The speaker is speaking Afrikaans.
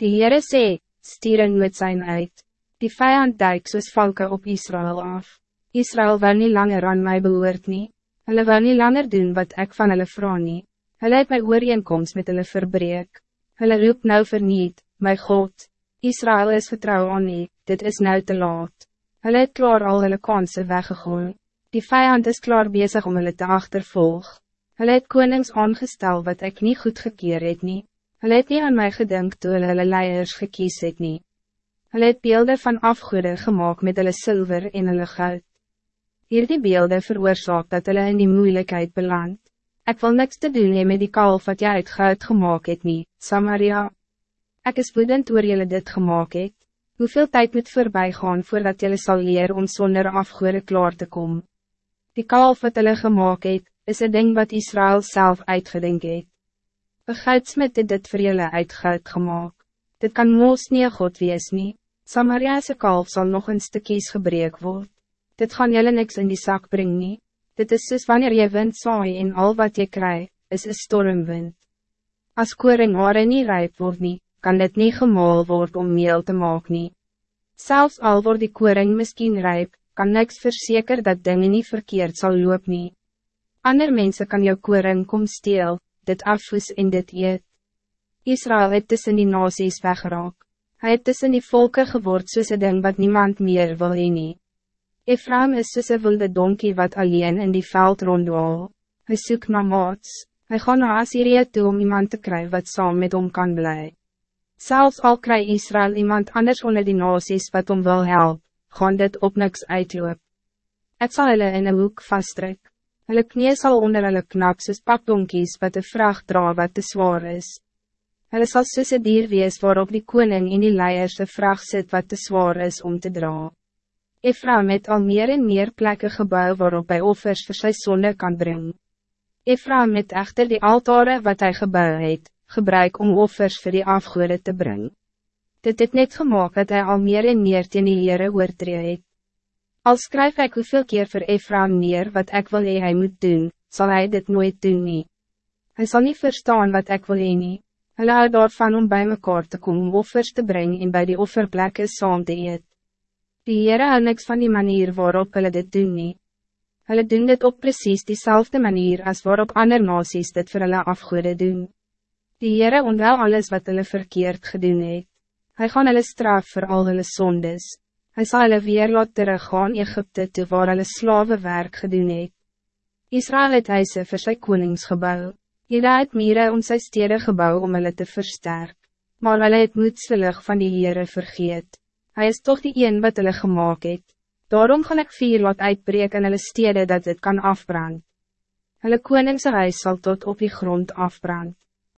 Die Heere sê, stier een met zijn uit. Die vijand duik soos valke op Israël af. Israël wil niet langer aan mij behoort nie. Hulle wil niet langer doen wat ik van hulle vraag nie. Hulle het my ooreenkomst met hulle verbreek. Hulle roep nou verniet, my God. Israël is vertrouw aan nie, dit is nou te laat. Hulle het klaar al hulle kansen weggegooi. Die vijand is klaar bezig om hulle te achtervolg. Hulle het konings aangestel wat ik niet goed gekeer het nie. Hulle het nie aan my gedink toe hulle hulle leiers gekies het nie. Hulle het beelde van afgoede gemaakt met hulle zilver en hulle goud. Hierdie beelde veroorzaak dat hulle in die moeilijkheid beland. Ik wil niks te doen hee met die kalf wat jy uit goud gemaakt het nie, Samaria. Ik is woedend oor julle dit gemaakt het. Hoeveel tijd moet voorbij gaan voordat julle sal leer om zonder afgoede klaar te komen? Die kalf wat hulle gemaakt het, is een ding wat Israël zelf uitgedink het. Een goudsmit het dit vir julle uit goud gemaakt. Dit kan moos nie God wees nie. Samariase kalf zal nog een stukjes gebreek word. Dit gaan julle niks in die zak brengen. nie. Dit is soos wanneer je wind saai en al wat je krijgt, is een stormwind. As koring haare nie rijp word nie, kan dit niet gemaal word om meel te maken. nie. Selfs al word die koring misschien rijp, kan niks verzeker dat dingen niet verkeerd zal loop nie. Ander mensen kan jou koring kom steel, dit afvoes en dit eet. Israël het tussen die nasies weggeraak. Hij het tussen die volken geword soos een ding wat niemand meer wil heen nie. Ephraim is soos een wilde donkie wat alleen in die veld rondwaal. Hij soek na maats. Hij gaan naar Assyrië toe om iemand te krijgen wat saam met hom kan blij. Zelfs al krijg Israël iemand anders onder die nasies wat om wil help, gaan dit op niks uitloop. Het zal hulle in een hoek vasttrek. Hulle knie sal onder hulle knak soos pakdonkies wat de vraag dra wat te zwaar is. Hulle sal soos een dier wees waarop die koning in die leiers de vraag zit wat te zwaar is om te dra. Ephraim het al meer en meer plekken gebouw waarop hij offers vir sy sonde kan brengen. Ephraim het echter die altare wat hij gebouw het, gebruik om offers voor die afgoede te brengen. Dit het net gemaakt dat hij al meer en meer teen die Heere oortree het. Al skryf ik hoeveel keer voor Ephraim neer wat ik wil hee hy moet doen, zal hij dit nooit doen nie. Hy sal niet verstaan wat ik wil hee nie. Hulle hou daarvan om bij mekaar te komen om offers te brengen en bij die offerplekke saam te eet. Die Heere hou niks van die manier waarop hulle dit doen nie. Hulle doen dit op precies diezelfde manier als waarop ander nasies dit vir hulle afgoede doen. Die Heere onwel alles wat hulle verkeerd gedoen het. Hy gaan hulle straf voor al hulle sondes. Hij zal hulle weer laat teruggaan Egypte toe waar hulle slavenwerk gedoen het. Israël het huise vir sy koningsgebouw. Juda het mire om sy stede gebouw om hulle te versterk. Maar hulle het moedswillig van die Heere vergeet. Hij is toch die een wat hulle gemaakt het. Daarom gaan ik vier wat uitbreek in hulle stede dat het kan afbrand. Hulle koningse huis zal tot op die grond afbrand.